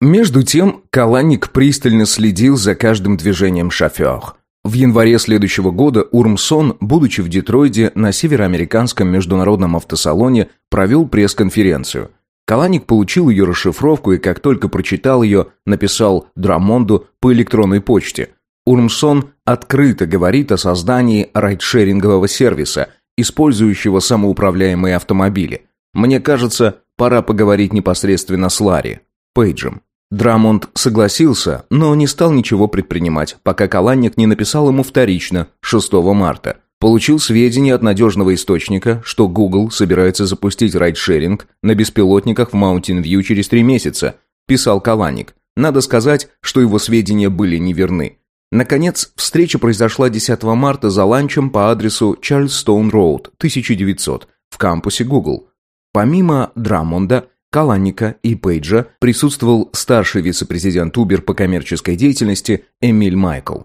Между тем, Каланик пристально следил за каждым движением шофер. В январе следующего года Урмсон, будучи в Детройде на североамериканском международном автосалоне, провел пресс-конференцию. Каланик получил ее расшифровку и как только прочитал ее, написал Драмонду по электронной почте. Урмсон открыто говорит о создании райдшерингового сервиса, использующего самоуправляемые автомобили. Мне кажется, пора поговорить непосредственно с Ларри, Пейджем. Драмонд согласился, но не стал ничего предпринимать, пока Каланник не написал ему вторично, 6 марта. Получил сведения от надежного источника, что Google собирается запустить райдшеринг на беспилотниках в Mountain View через три месяца, писал Каланник. Надо сказать, что его сведения были неверны. Наконец, встреча произошла 10 марта за ланчем по адресу Чарльстоун Роуд, 1900, в кампусе Google. Помимо Драмонда, Каланника и Пейджа присутствовал старший вице-президент Uber по коммерческой деятельности Эмиль Майкл.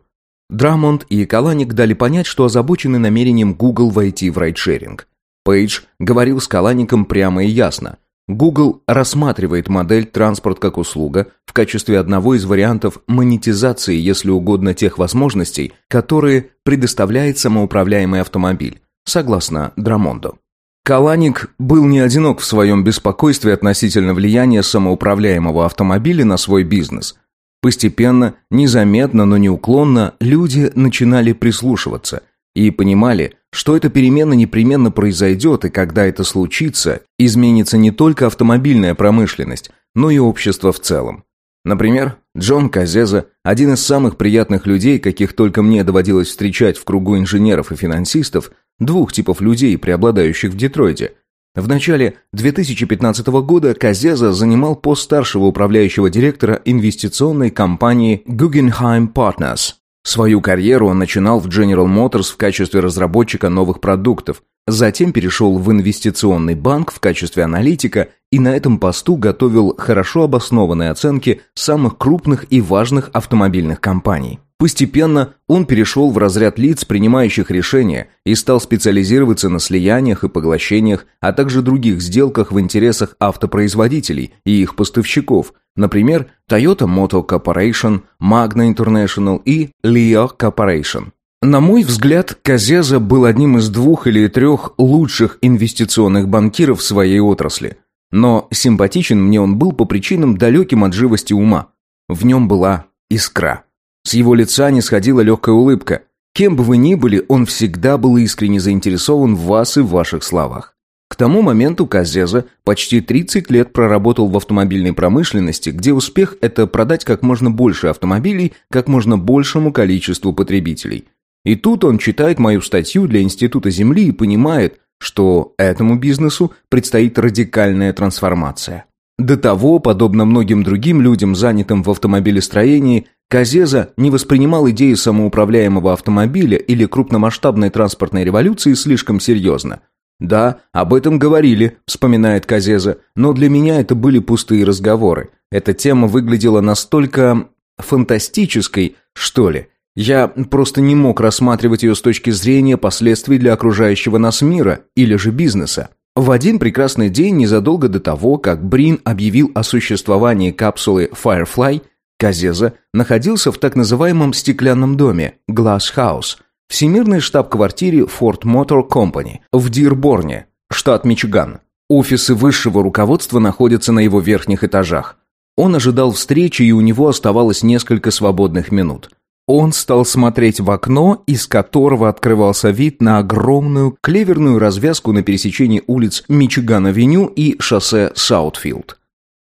Драмонд и Каланик дали понять, что озабочены намерением Google войти в райдшеринг. Пейдж говорил с Калаником прямо и ясно. Google рассматривает модель «транспорт как услуга» в качестве одного из вариантов монетизации, если угодно, тех возможностей, которые предоставляет самоуправляемый автомобиль, согласно Драмонду. Каланик был не одинок в своем беспокойстве относительно влияния самоуправляемого автомобиля на свой бизнес. Постепенно, незаметно, но неуклонно люди начинали прислушиваться и понимали, что эта перемена непременно произойдет, и когда это случится, изменится не только автомобильная промышленность, но и общество в целом. Например, Джон Казеза, один из самых приятных людей, каких только мне доводилось встречать в кругу инженеров и финансистов, двух типов людей, преобладающих в Детройте. В начале 2015 года Казеза занимал пост старшего управляющего директора инвестиционной компании Guggenheim Partners. Свою карьеру он начинал в General Motors в качестве разработчика новых продуктов, затем перешел в инвестиционный банк в качестве аналитика и на этом посту готовил хорошо обоснованные оценки самых крупных и важных автомобильных компаний. Постепенно он перешел в разряд лиц, принимающих решения, и стал специализироваться на слияниях и поглощениях, а также других сделках в интересах автопроизводителей и их поставщиков, например, Toyota Motor Corporation, Magna International и Leo Corporation. На мой взгляд, Казеза был одним из двух или трех лучших инвестиционных банкиров в своей отрасли. Но симпатичен мне он был по причинам далеким от живости ума. В нем была искра. С его лица не сходила легкая улыбка. Кем бы вы ни были, он всегда был искренне заинтересован в вас и в ваших словах. К тому моменту Казеза почти 30 лет проработал в автомобильной промышленности, где успех – это продать как можно больше автомобилей как можно большему количеству потребителей. И тут он читает мою статью для Института Земли и понимает, что этому бизнесу предстоит радикальная трансформация. До того, подобно многим другим людям, занятым в автомобилестроении, Казеза не воспринимал идею самоуправляемого автомобиля или крупномасштабной транспортной революции слишком серьезно. «Да, об этом говорили», – вспоминает Казеза, «но для меня это были пустые разговоры. Эта тема выглядела настолько фантастической, что ли. Я просто не мог рассматривать ее с точки зрения последствий для окружающего нас мира или же бизнеса. В один прекрасный день, незадолго до того, как Брин объявил о существовании капсулы Firefly – Казеза находился в так называемом «стеклянном доме» Glass House, всемирной штаб-квартире Ford Motor Company в Дирборне, штат Мичиган. Офисы высшего руководства находятся на его верхних этажах. Он ожидал встречи, и у него оставалось несколько свободных минут. Он стал смотреть в окно, из которого открывался вид на огромную клеверную развязку на пересечении улиц Мичиган-авеню и шоссе Саутфилд.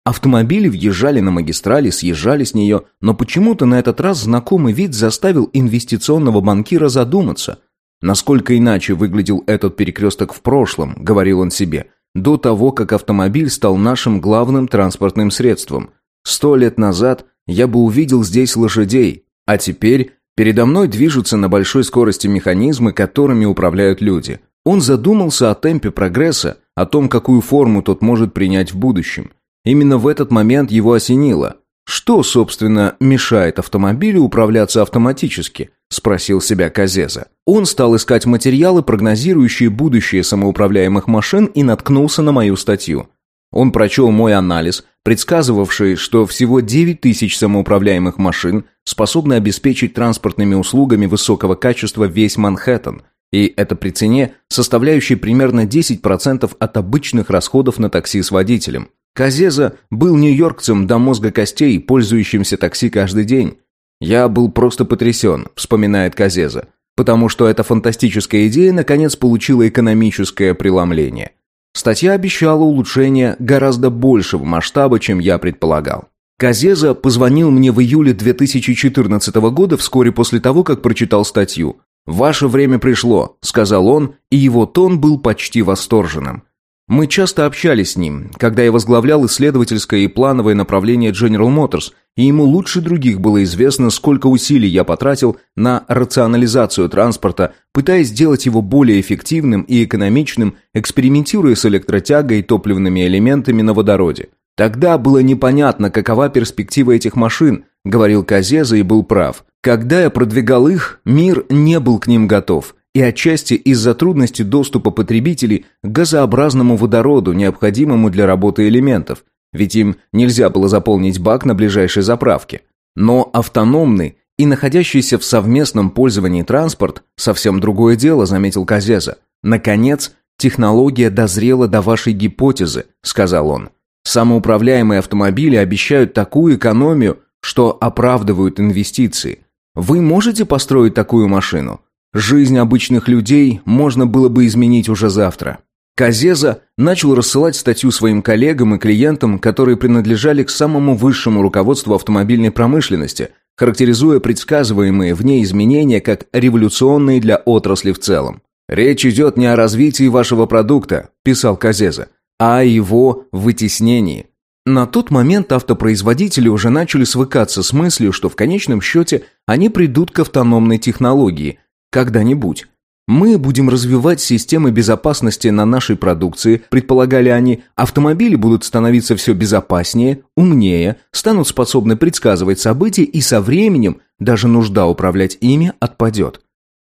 Автомобили въезжали на магистрали, съезжали с нее, но почему-то на этот раз знакомый вид заставил инвестиционного банкира задуматься. Насколько иначе выглядел этот перекресток в прошлом, говорил он себе, до того, как автомобиль стал нашим главным транспортным средством. Сто лет назад я бы увидел здесь лошадей, а теперь передо мной движутся на большой скорости механизмы, которыми управляют люди. Он задумался о темпе прогресса, о том, какую форму тот может принять в будущем. Именно в этот момент его осенило. Что, собственно, мешает автомобилю управляться автоматически? Спросил себя Казеза. Он стал искать материалы, прогнозирующие будущее самоуправляемых машин, и наткнулся на мою статью. Он прочел мой анализ, предсказывавший, что всего 9 тысяч самоуправляемых машин способны обеспечить транспортными услугами высокого качества весь Манхэттен, и это при цене, составляющей примерно 10% от обычных расходов на такси с водителем. Казеза был нью-йоркцем до мозга костей, пользующимся такси каждый день. «Я был просто потрясен», — вспоминает Казеза, потому что эта фантастическая идея наконец получила экономическое преломление. Статья обещала улучшение гораздо большего масштаба, чем я предполагал. Казеза позвонил мне в июле 2014 года, вскоре после того, как прочитал статью. «Ваше время пришло», — сказал он, и его тон был почти восторженным. Мы часто общались с ним, когда я возглавлял исследовательское и плановое направление General Motors, и ему лучше других было известно, сколько усилий я потратил на рационализацию транспорта, пытаясь сделать его более эффективным и экономичным, экспериментируя с электротягой и топливными элементами на водороде. Тогда было непонятно, какова перспектива этих машин, говорил Казеза и был прав. Когда я продвигал их, мир не был к ним готов и отчасти из-за трудности доступа потребителей к газообразному водороду, необходимому для работы элементов, ведь им нельзя было заполнить бак на ближайшей заправке. Но автономный и находящийся в совместном пользовании транспорт – совсем другое дело, заметил Казеза. Наконец, технология дозрела до вашей гипотезы, сказал он. Самоуправляемые автомобили обещают такую экономию, что оправдывают инвестиции. Вы можете построить такую машину? Жизнь обычных людей можно было бы изменить уже завтра. Казеза начал рассылать статью своим коллегам и клиентам, которые принадлежали к самому высшему руководству автомобильной промышленности, характеризуя предсказываемые в ней изменения как революционные для отрасли в целом. «Речь идет не о развитии вашего продукта», – писал Казеза, – «а о его вытеснении». На тот момент автопроизводители уже начали свыкаться с мыслью, что в конечном счете они придут к автономной технологии – когда-нибудь. Мы будем развивать системы безопасности на нашей продукции, предполагали они, автомобили будут становиться все безопаснее, умнее, станут способны предсказывать события и со временем даже нужда управлять ими отпадет.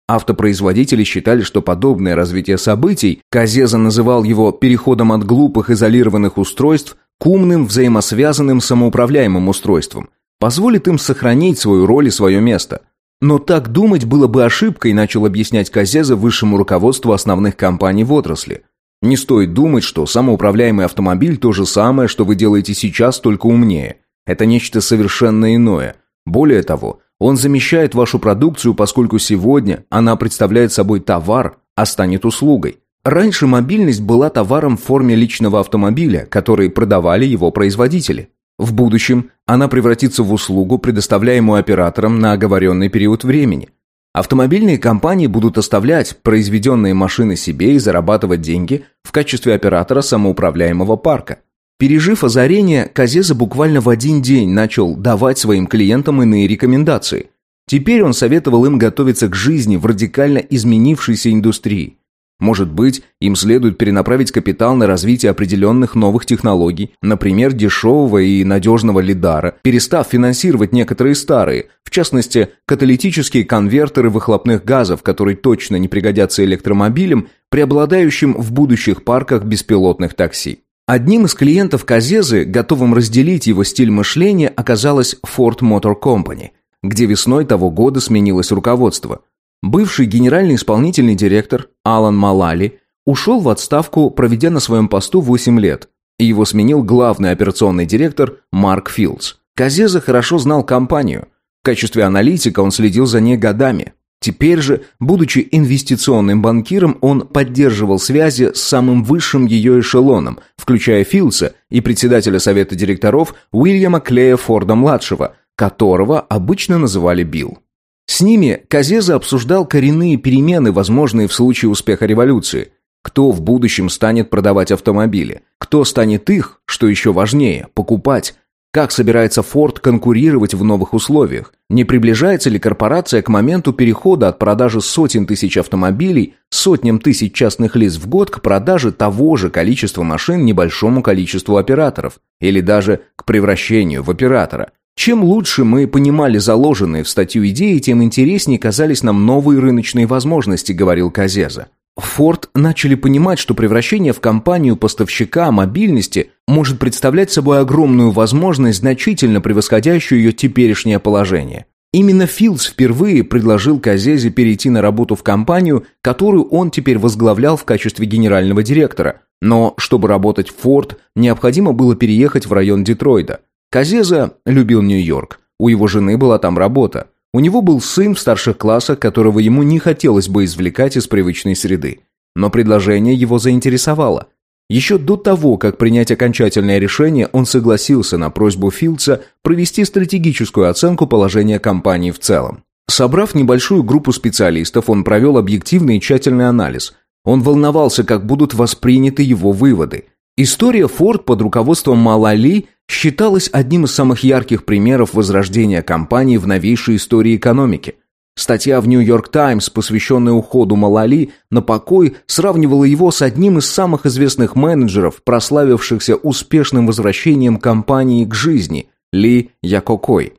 Автопроизводители считали, что подобное развитие событий, Казеза называл его переходом от глупых изолированных устройств к умным взаимосвязанным самоуправляемым устройствам, позволит им сохранить свою роль и свое место – но так думать было бы ошибкой, начал объяснять Казеза высшему руководству основных компаний в отрасли. Не стоит думать, что самоуправляемый автомобиль то же самое, что вы делаете сейчас, только умнее. Это нечто совершенно иное. Более того, он замещает вашу продукцию, поскольку сегодня она представляет собой товар, а станет услугой. Раньше мобильность была товаром в форме личного автомобиля, который продавали его производители. В будущем она превратится в услугу, предоставляемую оператором на оговоренный период времени. Автомобильные компании будут оставлять произведенные машины себе и зарабатывать деньги в качестве оператора самоуправляемого парка. Пережив озарение, Казеза буквально в один день начал давать своим клиентам иные рекомендации. Теперь он советовал им готовиться к жизни в радикально изменившейся индустрии. Может быть, им следует перенаправить капитал на развитие определенных новых технологий, например, дешевого и надежного лидара, перестав финансировать некоторые старые, в частности, каталитические конвертеры выхлопных газов, которые точно не пригодятся электромобилям, преобладающим в будущих парках беспилотных такси. Одним из клиентов Казезы, готовым разделить его стиль мышления, оказалась Ford Motor Company, где весной того года сменилось руководство – Бывший генеральный исполнительный директор Алан Малали ушел в отставку, проведя на своем посту 8 лет, и его сменил главный операционный директор Марк Филдс. Казеза хорошо знал компанию. В качестве аналитика он следил за ней годами. Теперь же, будучи инвестиционным банкиром, он поддерживал связи с самым высшим ее эшелоном, включая Филдса и председателя совета директоров Уильяма Клея Форда-младшего, которого обычно называли Билл. С ними Казеза обсуждал коренные перемены, возможные в случае успеха революции. Кто в будущем станет продавать автомобили? Кто станет их, что еще важнее, покупать? Как собирается Форд конкурировать в новых условиях? Не приближается ли корпорация к моменту перехода от продажи сотен тысяч автомобилей сотням тысяч частных лиц в год к продаже того же количества машин небольшому количеству операторов? Или даже к превращению в оператора? Чем лучше мы понимали заложенные в статью идеи, тем интереснее казались нам новые рыночные возможности, говорил Казеза. Форд начали понимать, что превращение в компанию поставщика мобильности может представлять собой огромную возможность, значительно превосходящую ее теперешнее положение. Именно Филдс впервые предложил Казезе перейти на работу в компанию, которую он теперь возглавлял в качестве генерального директора. Но чтобы работать в Форд, необходимо было переехать в район Детройда. Казеза любил Нью-Йорк. У его жены была там работа. У него был сын в старших классах, которого ему не хотелось бы извлекать из привычной среды. Но предложение его заинтересовало. Еще до того, как принять окончательное решение, он согласился на просьбу Филдса провести стратегическую оценку положения компании в целом. Собрав небольшую группу специалистов, он провел объективный и тщательный анализ. Он волновался, как будут восприняты его выводы. История Форд под руководством Малали считалась одним из самых ярких примеров возрождения компании в новейшей истории экономики. Статья в «Нью-Йорк Таймс», посвященная уходу Малали на покой, сравнивала его с одним из самых известных менеджеров, прославившихся успешным возвращением компании к жизни – Ли Якокой.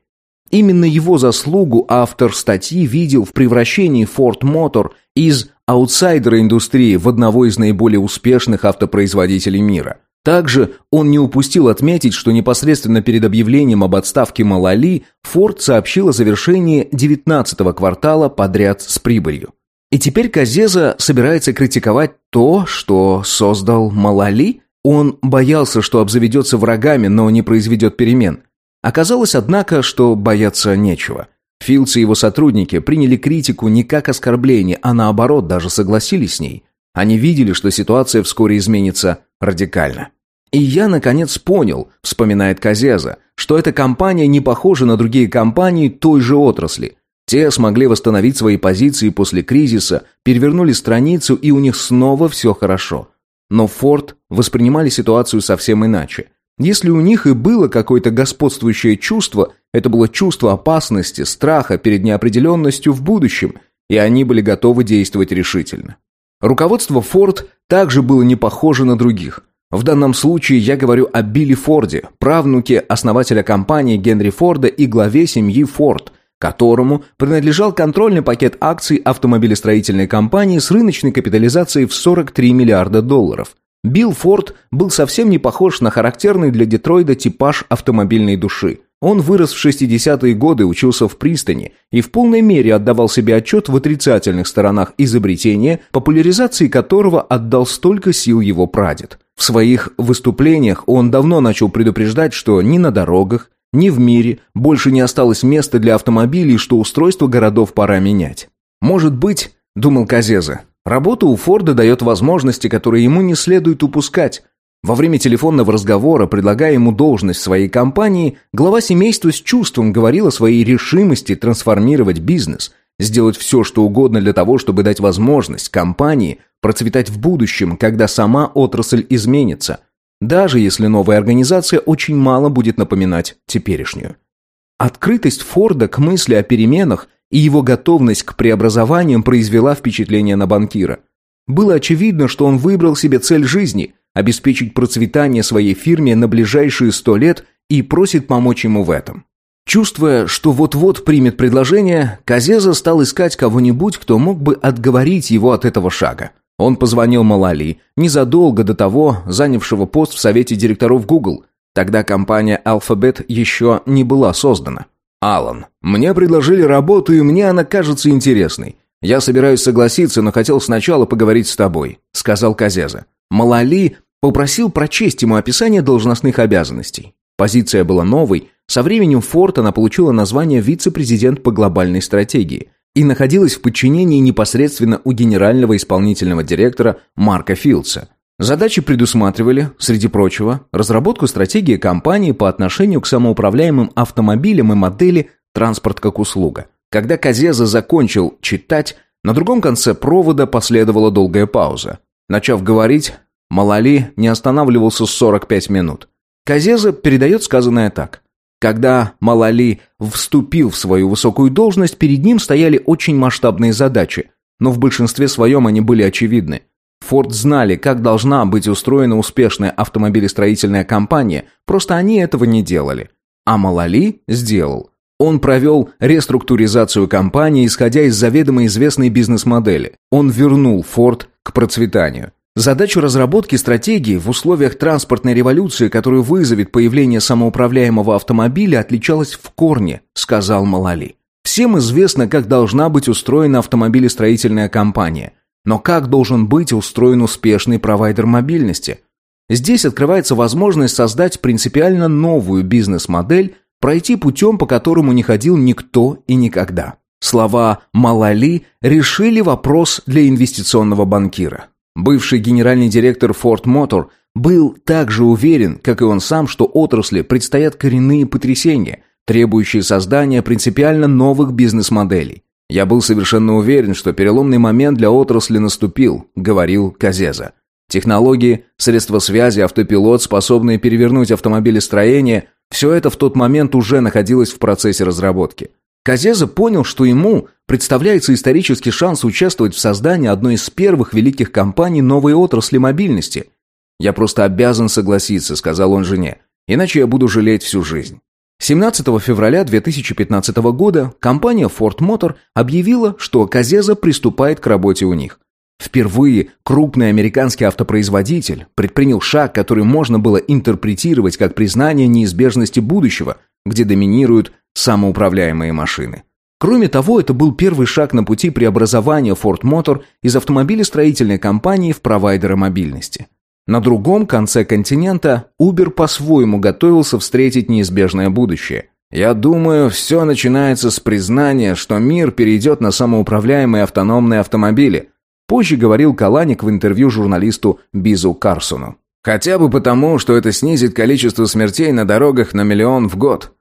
Именно его заслугу автор статьи видел в превращении Ford Motor из аутсайдера индустрии в одного из наиболее успешных автопроизводителей мира. Также он не упустил отметить, что непосредственно перед объявлением об отставке Малали Форд сообщил о завершении 19-го квартала подряд с прибылью. И теперь Казеза собирается критиковать то, что создал Малали? Он боялся, что обзаведется врагами, но не произведет перемен. Оказалось, однако, что бояться нечего. Филдс и его сотрудники приняли критику не как оскорбление, а наоборот, даже согласились с ней. Они видели, что ситуация вскоре изменится радикально. И я, наконец, понял, вспоминает Казеза, что эта компания не похожа на другие компании той же отрасли. Те смогли восстановить свои позиции после кризиса, перевернули страницу, и у них снова все хорошо. Но Форд воспринимали ситуацию совсем иначе. Если у них и было какое-то господствующее чувство, это было чувство опасности, страха перед неопределенностью в будущем, и они были готовы действовать решительно. Руководство Форд также было не похоже на других. В данном случае я говорю о Билли Форде, правнуке основателя компании Генри Форда и главе семьи Форд, которому принадлежал контрольный пакет акций автомобилестроительной компании с рыночной капитализацией в 43 миллиарда долларов. Билл Форд был совсем не похож на характерный для Детройда типаж автомобильной души – он вырос в 60-е годы, учился в пристани и в полной мере отдавал себе отчет в отрицательных сторонах изобретения, популяризации которого отдал столько сил его прадед. В своих выступлениях он давно начал предупреждать, что ни на дорогах, ни в мире больше не осталось места для автомобилей, что устройство городов пора менять. «Может быть, — думал Казеза, — работа у Форда дает возможности, которые ему не следует упускать, во время телефонного разговора, предлагая ему должность в своей компании, глава семейства с чувством говорил о своей решимости трансформировать бизнес, сделать все, что угодно для того, чтобы дать возможность компании процветать в будущем, когда сама отрасль изменится, даже если новая организация очень мало будет напоминать теперешнюю. Открытость Форда к мысли о переменах и его готовность к преобразованиям произвела впечатление на банкира. Было очевидно, что он выбрал себе цель жизни – обеспечить процветание своей фирме на ближайшие сто лет и просит помочь ему в этом. Чувствуя, что вот-вот примет предложение, Казеза стал искать кого-нибудь, кто мог бы отговорить его от этого шага. Он позвонил Малали, незадолго до того занявшего пост в совете директоров Google. Тогда компания Alphabet еще не была создана. «Алан, мне предложили работу, и мне она кажется интересной. Я собираюсь согласиться, но хотел сначала поговорить с тобой», — сказал Казеза. Малали Попросил прочесть ему описание должностных обязанностей. Позиция была новой, со временем Форд она получила название вице-президент по глобальной стратегии и находилась в подчинении непосредственно у генерального исполнительного директора Марка Филдса. Задачи предусматривали, среди прочего, разработку стратегии компании по отношению к самоуправляемым автомобилям и модели «Транспорт как услуга». Когда Казеза закончил читать, на другом конце провода последовала долгая пауза. Начав говорить, Малали не останавливался 45 минут. Казеза передает сказанное так. Когда Малали вступил в свою высокую должность, перед ним стояли очень масштабные задачи, но в большинстве своем они были очевидны. Форд знали, как должна быть устроена успешная автомобилестроительная компания, просто они этого не делали. А Малали сделал. Он провел реструктуризацию компании, исходя из заведомо известной бизнес-модели. Он вернул Ford к процветанию. Задачу разработки стратегии в условиях транспортной революции, которую вызовет появление самоуправляемого автомобиля, отличалась в корне, сказал Малали. Всем известно, как должна быть устроена автомобилестроительная компания. Но как должен быть устроен успешный провайдер мобильности? Здесь открывается возможность создать принципиально новую бизнес-модель, пройти путем, по которому не ходил никто и никогда. Слова Малали решили вопрос для инвестиционного банкира. Бывший генеральный директор Ford Motor был также уверен, как и он сам, что отрасли предстоят коренные потрясения, требующие создания принципиально новых бизнес-моделей. «Я был совершенно уверен, что переломный момент для отрасли наступил», — говорил Казеза. Технологии, средства связи, автопилот, способные перевернуть автомобилестроение – все это в тот момент уже находилось в процессе разработки. Казеза понял, что ему представляется исторический шанс участвовать в создании одной из первых великих компаний новой отрасли мобильности. «Я просто обязан согласиться», — сказал он жене, «иначе я буду жалеть всю жизнь». 17 февраля 2015 года компания Ford Motor объявила, что Казеза приступает к работе у них. Впервые крупный американский автопроизводитель предпринял шаг, который можно было интерпретировать как признание неизбежности будущего, где доминируют самоуправляемые машины. Кроме того, это был первый шаг на пути преобразования Ford Motor из автомобилестроительной компании в провайдера мобильности. На другом конце континента Uber по-своему готовился встретить неизбежное будущее. «Я думаю, все начинается с признания, что мир перейдет на самоуправляемые автономные автомобили», позже говорил Каланик в интервью журналисту Бизу Карсону. «Хотя бы потому, что это снизит количество смертей на дорогах на миллион в год.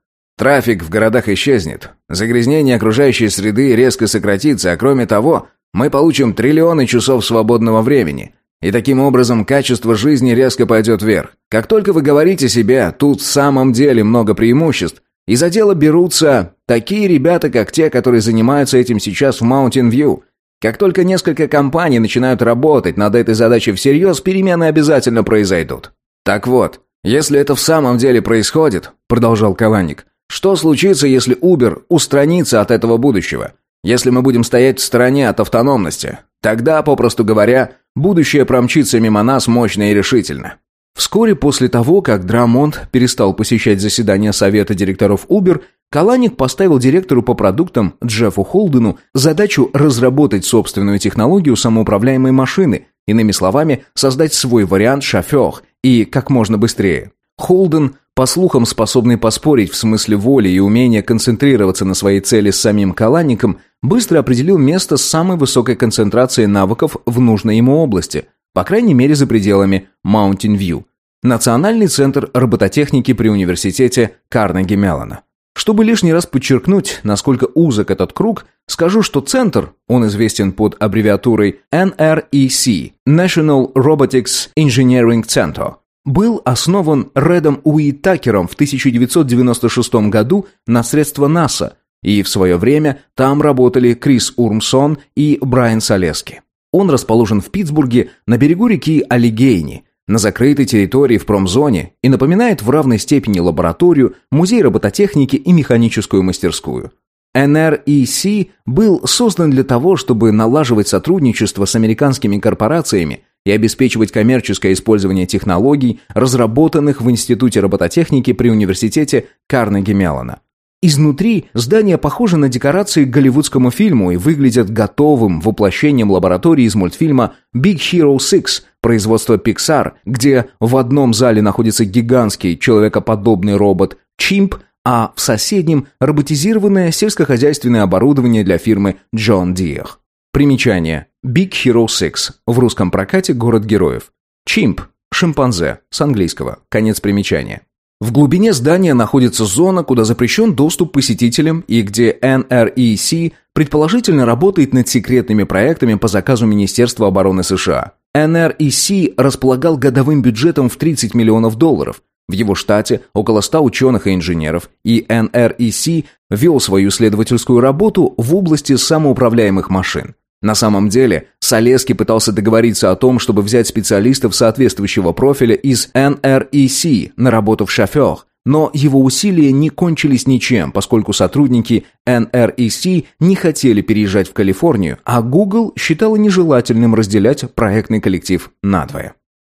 Трафик в городах исчезнет, загрязнение окружающей среды резко сократится, а кроме того, мы получим триллионы часов свободного времени. И таким образом качество жизни резко пойдет вверх. Как только вы говорите себе, тут в самом деле много преимуществ, и за дело берутся такие ребята, как те, которые занимаются этим сейчас в Mountain View. Как только несколько компаний начинают работать над этой задачей всерьез, перемены обязательно произойдут. Так вот, если это в самом деле происходит, продолжал Каланик, что случится, если Uber устранится от этого будущего? Если мы будем стоять в стороне от автономности? Тогда, попросту говоря, будущее промчится мимо нас мощно и решительно. Вскоре после того, как Драмонт перестал посещать заседания совета директоров Uber, Каланик поставил директору по продуктам Джеффу Холдену задачу разработать собственную технологию самоуправляемой машины, иными словами, создать свой вариант шофер и как можно быстрее. Холден по слухам, способный поспорить в смысле воли и умения концентрироваться на своей цели с самим Каланником, быстро определил место с самой высокой концентрацией навыков в нужной ему области, по крайней мере за пределами Mountain View, Национальный центр робототехники при университете Карнеги Меллона. Чтобы лишний раз подчеркнуть, насколько узок этот круг, скажу, что центр, он известен под аббревиатурой NREC – National Robotics Engineering Center – был основан Редом Уитакером в 1996 году на средства НАСА, и в свое время там работали Крис Урмсон и Брайан Солески. Он расположен в Питтсбурге на берегу реки Аллигейни, на закрытой территории в промзоне и напоминает в равной степени лабораторию, музей робототехники и механическую мастерскую. NREC был создан для того, чтобы налаживать сотрудничество с американскими корпорациями и обеспечивать коммерческое использование технологий, разработанных в Институте робототехники при университете Карнеги Меллона. Изнутри здание похоже на декорации к голливудскому фильму и выглядит готовым воплощением лаборатории из мультфильма Big Hero 6 производства Pixar, где в одном зале находится гигантский человекоподобный робот Чимп, а в соседнем роботизированное сельскохозяйственное оборудование для фирмы John Deere. Примечание. Big Hero 6. В русском прокате «Город героев». Чимп. Шимпанзе. С английского. Конец примечания. В глубине здания находится зона, куда запрещен доступ посетителям и где NREC предположительно работает над секретными проектами по заказу Министерства обороны США. NREC располагал годовым бюджетом в 30 миллионов долларов. В его штате около 100 ученых и инженеров, и NREC вел свою исследовательскую работу в области самоуправляемых машин. На самом деле, Солески пытался договориться о том, чтобы взять специалистов соответствующего профиля из NREC на работу в шофер, но его усилия не кончились ничем, поскольку сотрудники NREC не хотели переезжать в Калифорнию, а Google считала нежелательным разделять проектный коллектив надвое.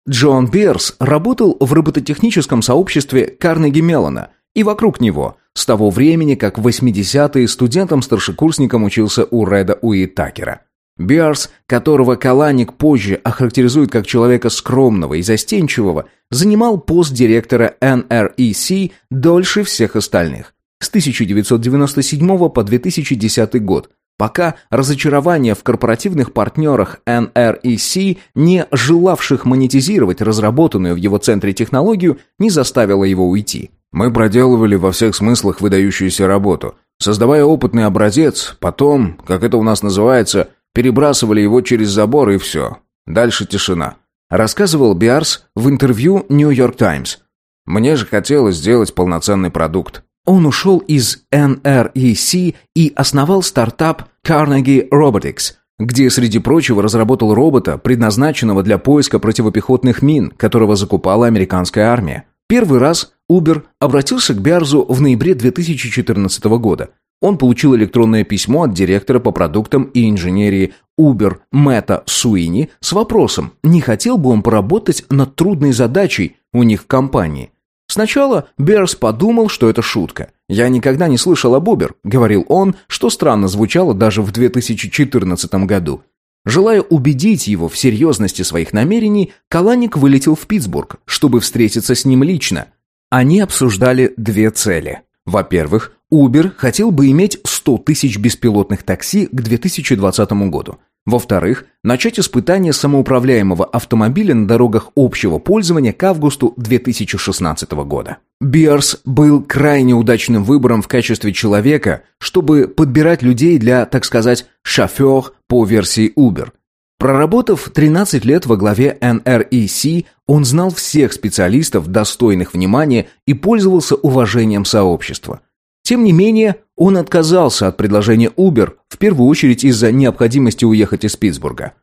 Джон Берс работал в робототехническом сообществе Карнеги Меллона и вокруг него, с того времени, как в 80-е студентом-старшекурсником учился у Реда Уитакера. Биарс, которого Каланик позже охарактеризует как человека скромного и застенчивого, занимал пост директора NREC дольше всех остальных. С 1997 по 2010 год, пока разочарование в корпоративных партнерах NREC, не желавших монетизировать разработанную в его центре технологию, не заставило его уйти. Мы проделывали во всех смыслах выдающуюся работу, создавая опытный образец, потом, как это у нас называется, Перебрасывали его через забор и все. Дальше тишина. Рассказывал Биарс в интервью New York Times. Мне же хотелось сделать полноценный продукт. Он ушел из NREC и основал стартап Carnegie Robotics, где, среди прочего, разработал робота, предназначенного для поиска противопехотных мин, которого закупала американская армия. Первый раз Uber обратился к Биарзу в ноябре 2014 года – он получил электронное письмо от директора по продуктам и инженерии Uber Мэтта Суини с вопросом, не хотел бы он поработать над трудной задачей у них в компании. Сначала Берс подумал, что это шутка. «Я никогда не слышал об Uber», — говорил он, что странно звучало даже в 2014 году. Желая убедить его в серьезности своих намерений, Каланик вылетел в Питтсбург, чтобы встретиться с ним лично. Они обсуждали две цели. Во-первых, Uber хотел бы иметь 100 тысяч беспилотных такси к 2020 году. Во-вторых, начать испытание самоуправляемого автомобиля на дорогах общего пользования к августу 2016 года. Биарс был крайне удачным выбором в качестве человека, чтобы подбирать людей для, так сказать, шофер по версии Uber. Проработав 13 лет во главе NREC, он знал всех специалистов, достойных внимания, и пользовался уважением сообщества. Тем не менее, он отказался от предложения Uber, в первую очередь из-за необходимости уехать из Питтсбурга.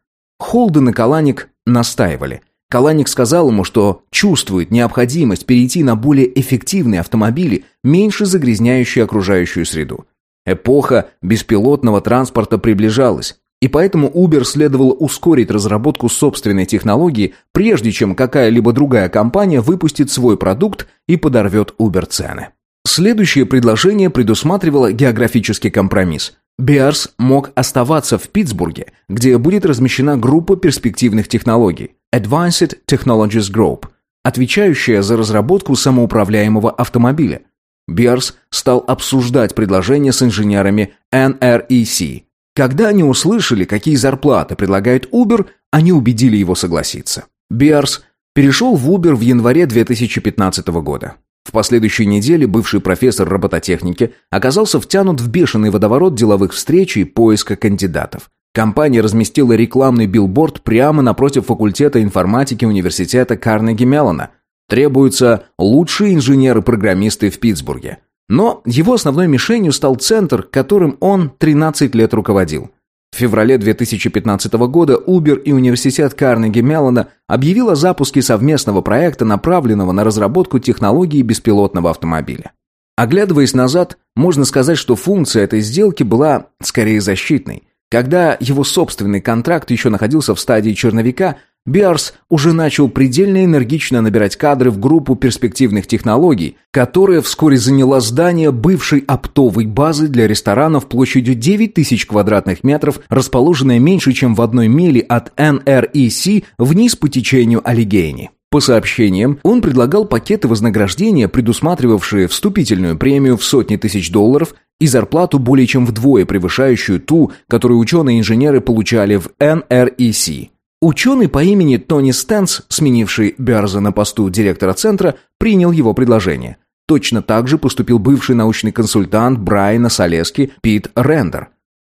Холден и Каланик настаивали. Каланик сказал ему, что чувствует необходимость перейти на более эффективные автомобили, меньше загрязняющие окружающую среду. Эпоха беспилотного транспорта приближалась, и поэтому Uber следовало ускорить разработку собственной технологии, прежде чем какая-либо другая компания выпустит свой продукт и подорвет Uber цены. Следующее предложение предусматривало географический компромисс. Биарс мог оставаться в Питтсбурге, где будет размещена группа перспективных технологий Advanced Technologies Group, отвечающая за разработку самоуправляемого автомобиля. Биарс стал обсуждать предложение с инженерами NREC. Когда они услышали, какие зарплаты предлагает Uber, они убедили его согласиться. Биарс перешел в Uber в январе 2015 года. В последующей неделе бывший профессор робототехники оказался втянут в бешеный водоворот деловых встреч и поиска кандидатов. Компания разместила рекламный билборд прямо напротив факультета информатики университета Карнеги Меллона. Требуются лучшие инженеры-программисты в Питтсбурге. Но его основной мишенью стал центр, которым он 13 лет руководил – в феврале 2015 года Uber и университет Карнеги Меллона объявил о запуске совместного проекта, направленного на разработку технологии беспилотного автомобиля. Оглядываясь назад, можно сказать, что функция этой сделки была скорее защитной. Когда его собственный контракт еще находился в стадии черновика, Биарс уже начал предельно энергично набирать кадры в группу перспективных технологий, которая вскоре заняла здание бывшей оптовой базы для ресторанов площадью 9 тысяч квадратных метров, расположенное меньше, чем в одной миле от NREC вниз по течению Алигейни. По сообщениям, он предлагал пакеты вознаграждения, предусматривавшие вступительную премию в сотни тысяч долларов и зарплату более чем вдвое превышающую ту, которую ученые-инженеры получали в NREC. Ученый по имени Тони Стэнс, сменивший Берза на посту директора центра, принял его предложение. Точно так же поступил бывший научный консультант Брайана Солески Пит Рендер.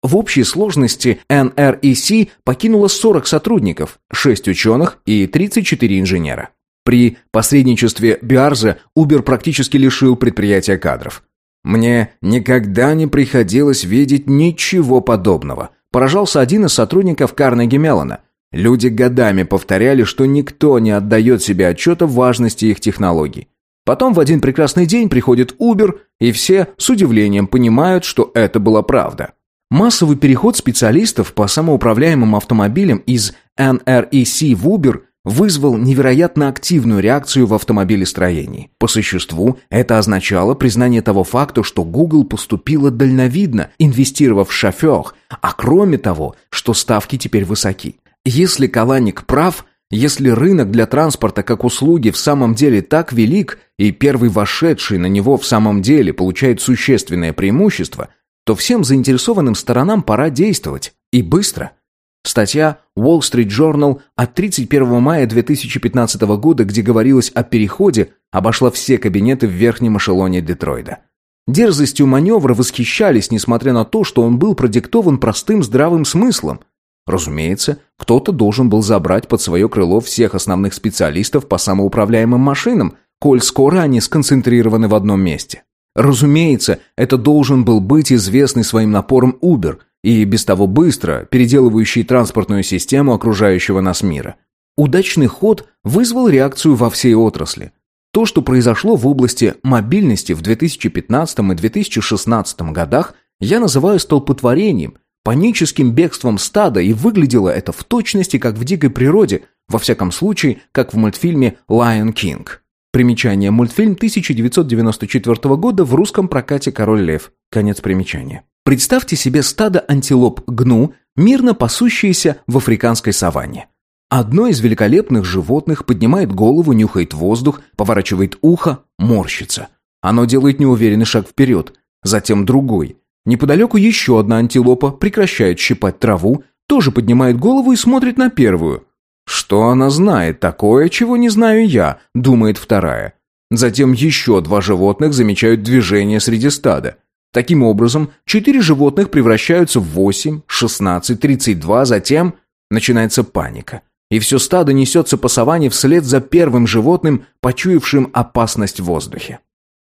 В общей сложности NREC покинуло 40 сотрудников, 6 ученых и 34 инженера. При посредничестве Биарза Uber практически лишил предприятия кадров. «Мне никогда не приходилось видеть ничего подобного», поражался один из сотрудников Карнеги Меллона – Люди годами повторяли, что никто не отдает себе отчета в важности их технологий. Потом в один прекрасный день приходит Uber, и все с удивлением понимают, что это была правда. Массовый переход специалистов по самоуправляемым автомобилям из NREC в Uber вызвал невероятно активную реакцию в автомобилестроении. По существу, это означало признание того факта, что Google поступила дальновидно, инвестировав в шофер, а кроме того, что ставки теперь высоки. Если Каланик прав, если рынок для транспорта как услуги в самом деле так велик, и первый вошедший на него в самом деле получает существенное преимущество, то всем заинтересованным сторонам пора действовать. И быстро – Статья Wall Street Journal от 31 мая 2015 года, где говорилось о переходе, обошла все кабинеты в верхнем эшелоне Детройда. Дерзостью маневра восхищались, несмотря на то, что он был продиктован простым здравым смыслом. Разумеется, кто-то должен был забрать под свое крыло всех основных специалистов по самоуправляемым машинам, коль скоро они сконцентрированы в одном месте. Разумеется, это должен был быть известный своим напором Uber – и без того быстро переделывающий транспортную систему окружающего нас мира. Удачный ход вызвал реакцию во всей отрасли. То, что произошло в области мобильности в 2015 и 2016 годах, я называю столпотворением, паническим бегством стада, и выглядело это в точности, как в дикой природе, во всяком случае, как в мультфильме «Lion King». Примечание. Мультфильм 1994 года в русском прокате «Король лев». Конец примечания. Представьте себе стадо антилоп гну, мирно пасущиеся в африканской саванне. Одно из великолепных животных поднимает голову, нюхает воздух, поворачивает ухо, морщится. Оно делает неуверенный шаг вперед. Затем другой. Неподалеку еще одна антилопа прекращает щипать траву, тоже поднимает голову и смотрит на первую. «Что она знает такое, чего не знаю я?» – думает вторая. Затем еще два животных замечают движение среди стада. Таким образом, четыре животных превращаются в восемь, шестнадцать, тридцать два, затем начинается паника. И все стадо несется по саванне вслед за первым животным, почуявшим опасность в воздухе.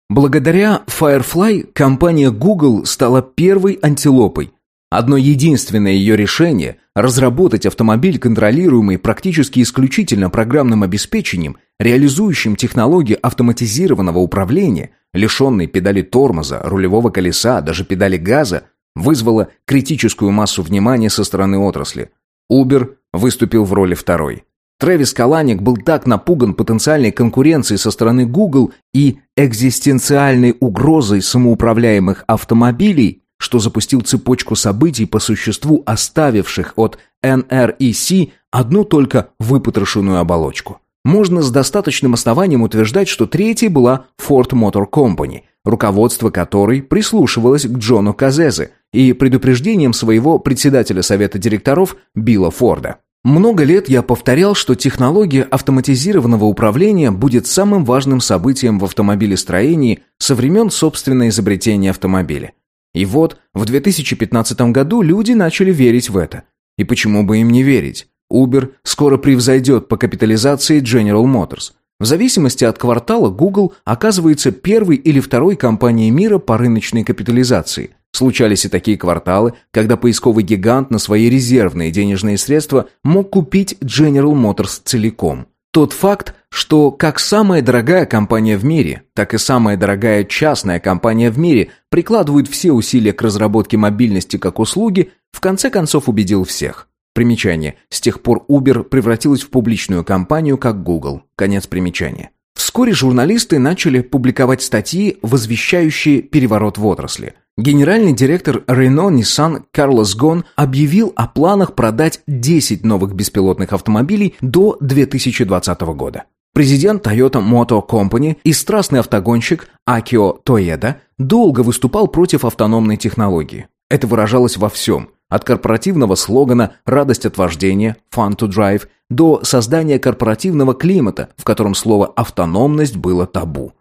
Благодаря Firefly компания Google стала первой антилопой. Одно единственное ее решение – разработать автомобиль, контролируемый практически исключительно программным обеспечением, реализующим технологии автоматизированного управления – лишенный педали тормоза, рулевого колеса, даже педали газа, вызвало критическую массу внимания со стороны отрасли. Uber выступил в роли второй. Трэвис Каланик был так напуган потенциальной конкуренцией со стороны Google и экзистенциальной угрозой самоуправляемых автомобилей, что запустил цепочку событий по существу оставивших от NREC одну только выпотрошенную оболочку. Можно с достаточным основанием утверждать, что третьей была Ford Motor Company, руководство которой прислушивалось к Джону Казезе и предупреждением своего председателя совета директоров Билла Форда. Много лет я повторял, что технология автоматизированного управления будет самым важным событием в автомобилестроении со времен собственного изобретения автомобиля. И вот в 2015 году люди начали верить в это. И почему бы им не верить? Uber скоро превзойдет по капитализации General Motors. В зависимости от квартала Google оказывается первой или второй компанией мира по рыночной капитализации. Случались и такие кварталы, когда поисковый гигант на свои резервные денежные средства мог купить General Motors целиком. Тот факт, что как самая дорогая компания в мире, так и самая дорогая частная компания в мире прикладывают все усилия к разработке мобильности как услуги, в конце концов убедил всех. Примечание. С тех пор Uber превратилась в публичную компанию, как Google. Конец примечания. Вскоре журналисты начали публиковать статьи, возвещающие переворот в отрасли. Генеральный директор Renault Nissan Карлос Гон объявил о планах продать 10 новых беспилотных автомобилей до 2020 года. Президент Toyota Motor Company и страстный автогонщик Акио Тоеда долго выступал против автономной технологии. Это выражалось во всем – от корпоративного слогана «радость от вождения» «fun to drive» до создания корпоративного климата, в котором слово «автономность» было табу.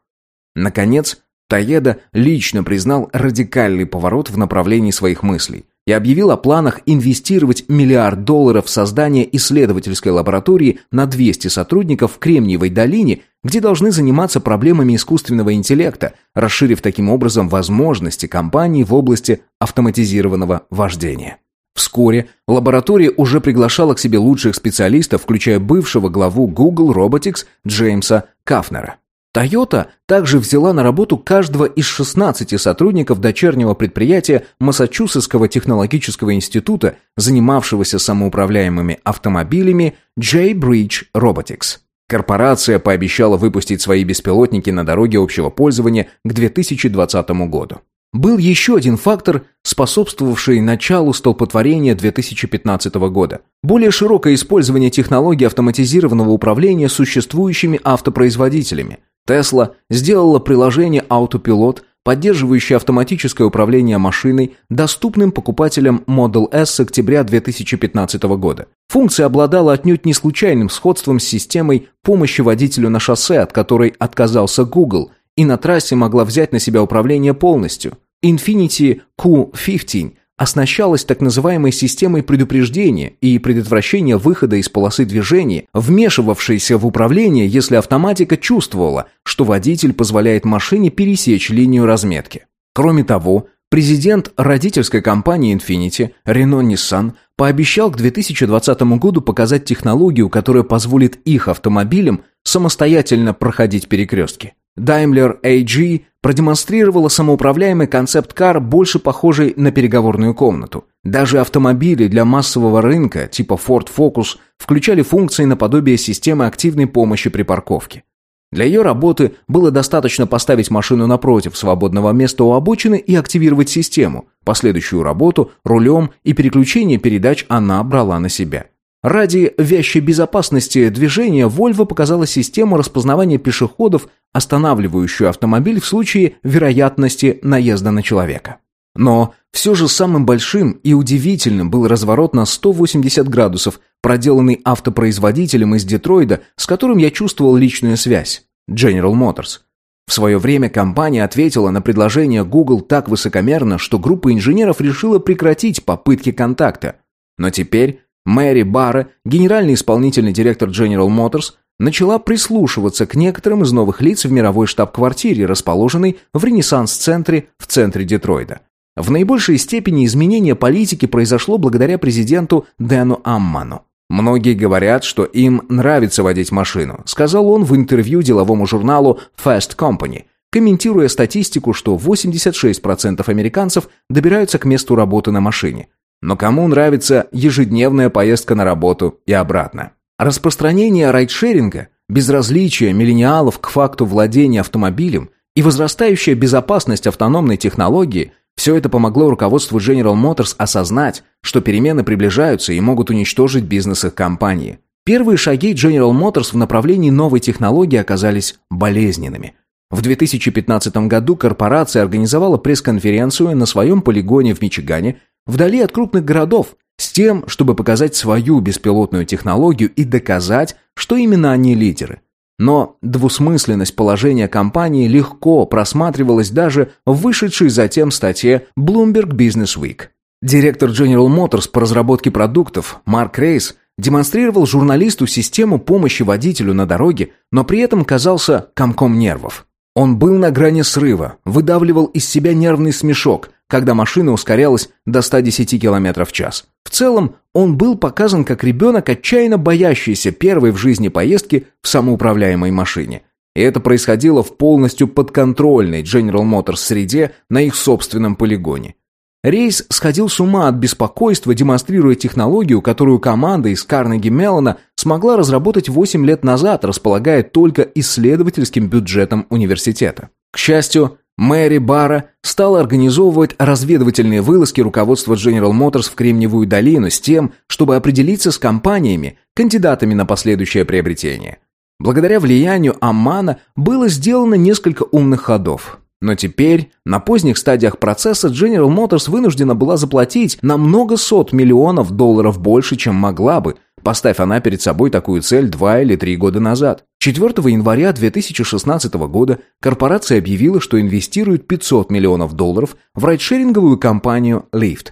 Наконец, Таеда лично признал радикальный поворот в направлении своих мыслей и объявил о планах инвестировать миллиард долларов в создание исследовательской лаборатории на 200 сотрудников в Кремниевой долине, где должны заниматься проблемами искусственного интеллекта, расширив таким образом возможности компании в области автоматизированного вождения. Вскоре лаборатория уже приглашала к себе лучших специалистов, включая бывшего главу Google Robotics Джеймса Кафнера. Toyota также взяла на работу каждого из 16 сотрудников дочернего предприятия Массачусетского технологического института, занимавшегося самоуправляемыми автомобилями J-Bridge Robotics. Корпорация пообещала выпустить свои беспилотники на дороге общего пользования к 2020 году. Был еще один фактор, способствовавший началу столпотворения 2015 года. Более широкое использование технологий автоматизированного управления существующими автопроизводителями. Tesla сделала приложение Autopilot, поддерживающее автоматическое управление машиной, доступным покупателям Model S с октября 2015 года. Функция обладала отнюдь не случайным сходством с системой помощи водителю на шоссе, от которой отказался Google – и на трассе могла взять на себя управление полностью. Infiniti Q15 оснащалась так называемой системой предупреждения и предотвращения выхода из полосы движения, вмешивавшейся в управление, если автоматика чувствовала, что водитель позволяет машине пересечь линию разметки. Кроме того, президент родительской компании Infiniti, Renault Nissan, пообещал к 2020 году показать технологию, которая позволит их автомобилям самостоятельно проходить перекрестки. Daimler AG продемонстрировала самоуправляемый концепт-кар, больше похожий на переговорную комнату. Даже автомобили для массового рынка, типа Ford Focus, включали функции наподобие системы активной помощи при парковке. Для ее работы было достаточно поставить машину напротив свободного места у обочины и активировать систему. Последующую работу рулем и переключение передач она брала на себя. Ради вящей безопасности движения Volvo показала систему распознавания пешеходов, останавливающую автомобиль в случае вероятности наезда на человека. Но все же самым большим и удивительным был разворот на 180 градусов, проделанный автопроизводителем из Детройда, с которым я чувствовал личную связь – General Motors. В свое время компания ответила на предложение Google так высокомерно, что группа инженеров решила прекратить попытки контакта. Но теперь Мэри Барра, генеральный исполнительный директор General Motors, начала прислушиваться к некоторым из новых лиц в мировой штаб-квартире, расположенной в Ренессанс-центре в центре Детройта. В наибольшей степени изменение политики произошло благодаря президенту Дэну Амману. «Многие говорят, что им нравится водить машину», сказал он в интервью деловому журналу Fast Company, комментируя статистику, что 86% американцев добираются к месту работы на машине – но кому нравится ежедневная поездка на работу и обратно? Распространение райдшеринга, безразличие миллениалов к факту владения автомобилем и возрастающая безопасность автономной технологии – все это помогло руководству General Motors осознать, что перемены приближаются и могут уничтожить бизнес их компании. Первые шаги General Motors в направлении новой технологии оказались болезненными. В 2015 году корпорация организовала пресс-конференцию на своем полигоне в Мичигане, вдали от крупных городов, с тем, чтобы показать свою беспилотную технологию и доказать, что именно они лидеры. Но двусмысленность положения компании легко просматривалась даже в вышедшей затем статье Bloomberg Business Week. Директор General Motors по разработке продуктов Марк Рейс демонстрировал журналисту систему помощи водителю на дороге, но при этом казался комком нервов. Он был на грани срыва, выдавливал из себя нервный смешок, когда машина ускорялась до 110 км в час. В целом, он был показан как ребенок, отчаянно боящийся первой в жизни поездки в самоуправляемой машине. И это происходило в полностью подконтрольной General Motors среде на их собственном полигоне. Рейс сходил с ума от беспокойства, демонстрируя технологию, которую команда из Карнеги Меллона смогла разработать 8 лет назад, располагая только исследовательским бюджетом университета. К счастью, Мэри Барра стала организовывать разведывательные вылазки руководства General Motors в Кремниевую долину с тем, чтобы определиться с компаниями, кандидатами на последующее приобретение. Благодаря влиянию Аммана было сделано несколько умных ходов. Но теперь, на поздних стадиях процесса, General Motors вынуждена была заплатить на много сот миллионов долларов больше, чем могла бы – Поставь она перед собой такую цель два или три года назад. 4 января 2016 года корпорация объявила, что инвестирует 500 миллионов долларов в райдшеринговую компанию Lyft.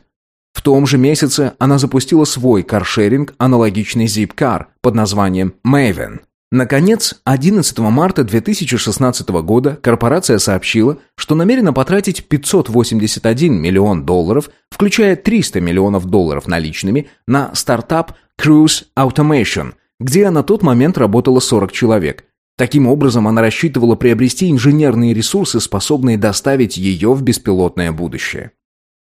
В том же месяце она запустила свой каршеринг, аналогичный Zipcar, под названием Maven. Наконец, 11 марта 2016 года корпорация сообщила, что намерена потратить 581 миллион долларов, включая 300 миллионов долларов наличными, на стартап Cruise Automation, где на тот момент работало 40 человек. Таким образом, она рассчитывала приобрести инженерные ресурсы, способные доставить ее в беспилотное будущее.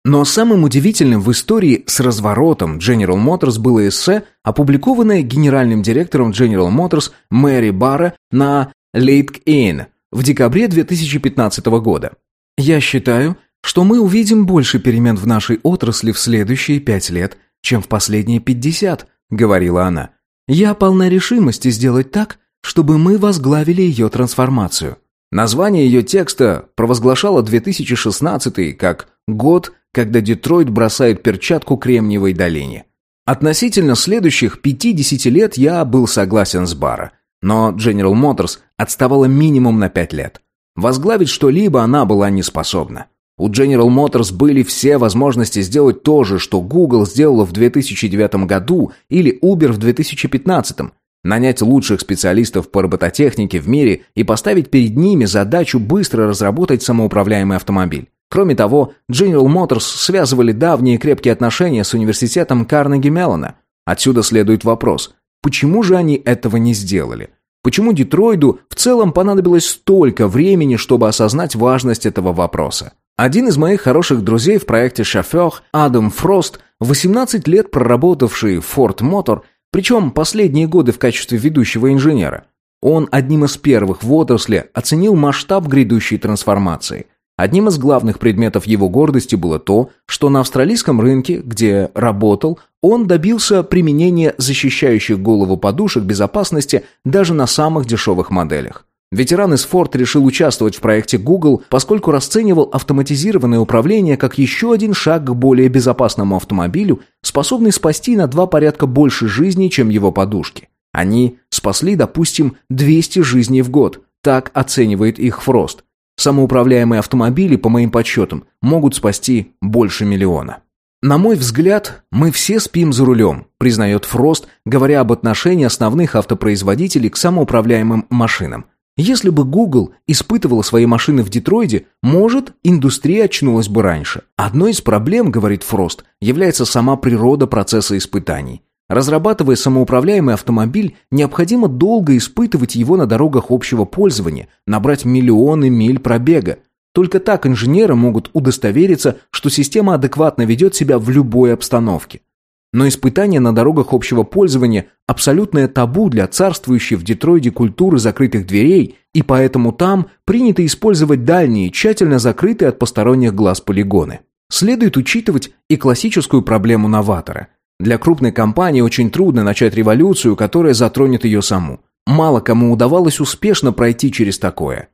Но самым удивительным в истории с разворотом General Motors было эссе, опубликованное генеральным директором General Motors Мэри Барра на LinkedIn в декабре 2015 года. «Я считаю, что мы увидим больше перемен в нашей отрасли в следующие пять лет, чем в последние пятьдесят», — говорила она. «Я полна решимости сделать так, чтобы мы возглавили ее трансформацию». Название ее текста провозглашало 2016 как год, когда Детройт бросает перчатку Кремниевой долине. Относительно следующих 50 лет я был согласен с Барра, но General Motors отставала минимум на 5 лет. Возглавить что-либо она была не способна. У General Motors были все возможности сделать то же, что Google сделала в 2009 году или Uber в 2015, Нанять лучших специалистов по робототехнике в мире и поставить перед ними задачу быстро разработать самоуправляемый автомобиль. Кроме того, General Motors связывали давние крепкие отношения с университетом Карнеги Меллона. Отсюда следует вопрос, почему же они этого не сделали? Почему Детройду в целом понадобилось столько времени, чтобы осознать важность этого вопроса? Один из моих хороших друзей в проекте «Шофер» Адам Фрост, 18 лет проработавший в Ford Motor, причем последние годы в качестве ведущего инженера. Он одним из первых в отрасли оценил масштаб грядущей трансформации. Одним из главных предметов его гордости было то, что на австралийском рынке, где работал, он добился применения защищающих голову подушек безопасности даже на самых дешевых моделях. Ветеран из Ford решил участвовать в проекте Google, поскольку расценивал автоматизированное управление как еще один шаг к более безопасному автомобилю, способный спасти на два порядка больше жизней, чем его подушки. Они спасли, допустим, 200 жизней в год, так оценивает их Фрост. Самоуправляемые автомобили, по моим подсчетам, могут спасти больше миллиона. На мой взгляд, мы все спим за рулем, признает Фрост, говоря об отношении основных автопроизводителей к самоуправляемым машинам. Если бы Google испытывала свои машины в Детройде, может, индустрия очнулась бы раньше. Одной из проблем, говорит Фрост, является сама природа процесса испытаний. Разрабатывая самоуправляемый автомобиль, необходимо долго испытывать его на дорогах общего пользования, набрать миллионы миль пробега. Только так инженеры могут удостовериться, что система адекватно ведет себя в любой обстановке. Но испытания на дорогах общего пользования – абсолютное табу для царствующей в Детройде культуры закрытых дверей, и поэтому там принято использовать дальние, тщательно закрытые от посторонних глаз полигоны. Следует учитывать и классическую проблему новатора. Для крупной компании очень трудно начать революцию, которая затронет ее саму. Мало кому удавалось успешно пройти через такое.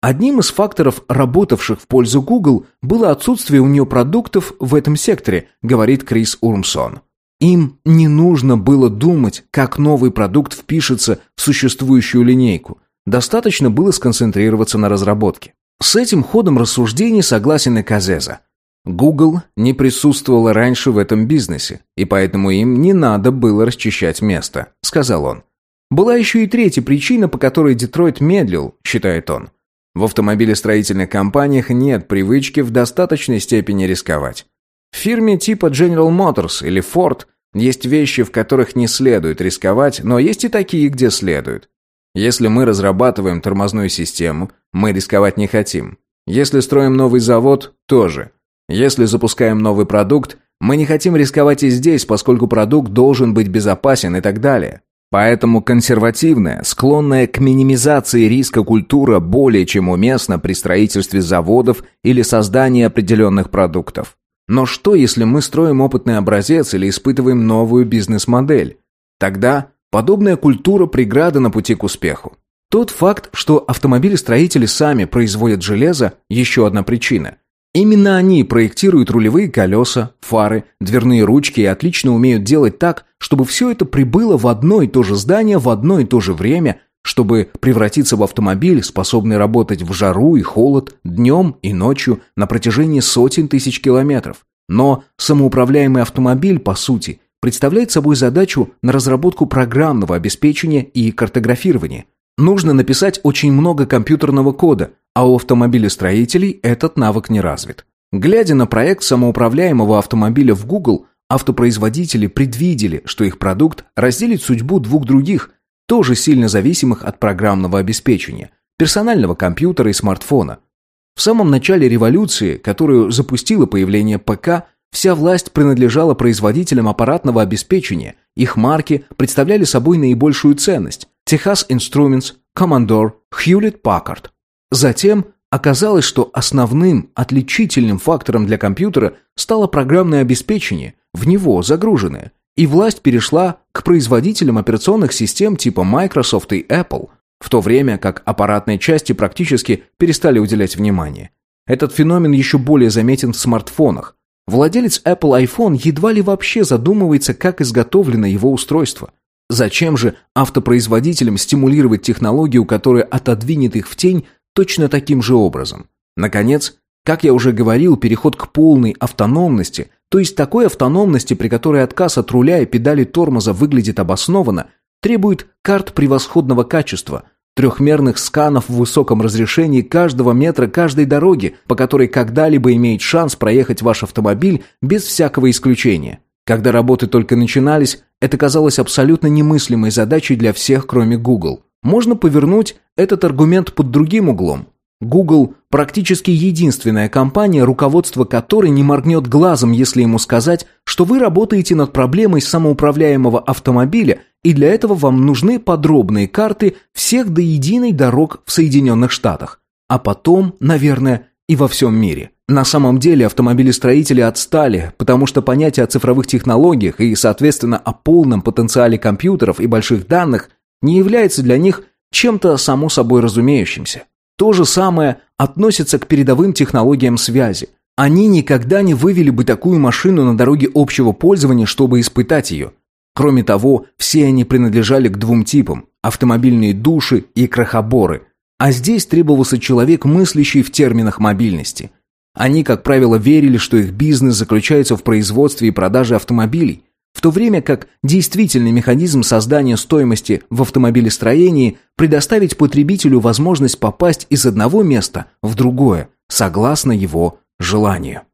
Одним из факторов, работавших в пользу Google, было отсутствие у нее продуктов в этом секторе, говорит Крис Урмсон. Им не нужно было думать, как новый продукт впишется в существующую линейку. Достаточно было сконцентрироваться на разработке. С этим ходом рассуждений согласен и Казеза. Google не присутствовала раньше в этом бизнесе, и поэтому им не надо было расчищать место, сказал он. Была еще и третья причина, по которой Детройт медлил, считает он. В автомобилестроительных компаниях нет привычки в достаточной степени рисковать. В фирме типа General Motors или Ford есть вещи, в которых не следует рисковать, но есть и такие, где следует. Если мы разрабатываем тормозную систему, мы рисковать не хотим. Если строим новый завод, тоже. Если запускаем новый продукт, мы не хотим рисковать и здесь, поскольку продукт должен быть безопасен и так далее. Поэтому консервативная, склонная к минимизации риска культура более чем уместна при строительстве заводов или создании определенных продуктов. Но что, если мы строим опытный образец или испытываем новую бизнес-модель? Тогда подобная культура преграда на пути к успеху. Тот факт, что автомобилестроители сами производят железо – еще одна причина. Именно они проектируют рулевые колеса, фары, дверные ручки и отлично умеют делать так, чтобы все это прибыло в одно и то же здание в одно и то же время чтобы превратиться в автомобиль, способный работать в жару и холод, днем и ночью на протяжении сотен тысяч километров. Но самоуправляемый автомобиль, по сути, представляет собой задачу на разработку программного обеспечения и картографирования. Нужно написать очень много компьютерного кода, а у автомобилестроителей этот навык не развит. Глядя на проект самоуправляемого автомобиля в Google, автопроизводители предвидели, что их продукт разделит судьбу двух других, тоже сильно зависимых от программного обеспечения, персонального компьютера и смартфона. В самом начале революции, которую запустило появление ПК, вся власть принадлежала производителям аппаратного обеспечения, их марки представляли собой наибольшую ценность – Texas Instruments, Commodore, Hewlett-Packard. Затем оказалось, что основным отличительным фактором для компьютера стало программное обеспечение, в него загруженное, и власть перешла к производителям операционных систем типа Microsoft и Apple, в то время как аппаратные части практически перестали уделять внимание. Этот феномен еще более заметен в смартфонах. Владелец Apple iPhone едва ли вообще задумывается, как изготовлено его устройство. Зачем же автопроизводителям стимулировать технологию, которая отодвинет их в тень точно таким же образом? Наконец, как я уже говорил, переход к полной автономности, то есть такой автономности, при которой отказ от руля и педали тормоза выглядит обоснованно, требует карт превосходного качества, трехмерных сканов в высоком разрешении каждого метра каждой дороги, по которой когда-либо имеет шанс проехать ваш автомобиль без всякого исключения. Когда работы только начинались, это казалось абсолютно немыслимой задачей для всех, кроме Google. Можно повернуть этот аргумент под другим углом. Google – практически единственная компания, руководство которой не моргнет глазом, если ему сказать, что вы работаете над проблемой самоуправляемого автомобиля, и для этого вам нужны подробные карты всех до единой дорог в Соединенных Штатах. А потом, наверное, и во всем мире. На самом деле автомобилестроители отстали, потому что понятие о цифровых технологиях и, соответственно, о полном потенциале компьютеров и больших данных не является для них чем-то само собой разумеющимся. То же самое относится к передовым технологиям связи. Они никогда не вывели бы такую машину на дороге общего пользования, чтобы испытать ее. Кроме того, все они принадлежали к двум типам – автомобильные души и крохоборы. А здесь требовался человек, мыслящий в терминах мобильности. Они, как правило, верили, что их бизнес заключается в производстве и продаже автомобилей, в то время как действительный механизм создания стоимости в автомобилестроении предоставить потребителю возможность попасть из одного места в другое, согласно его желанию.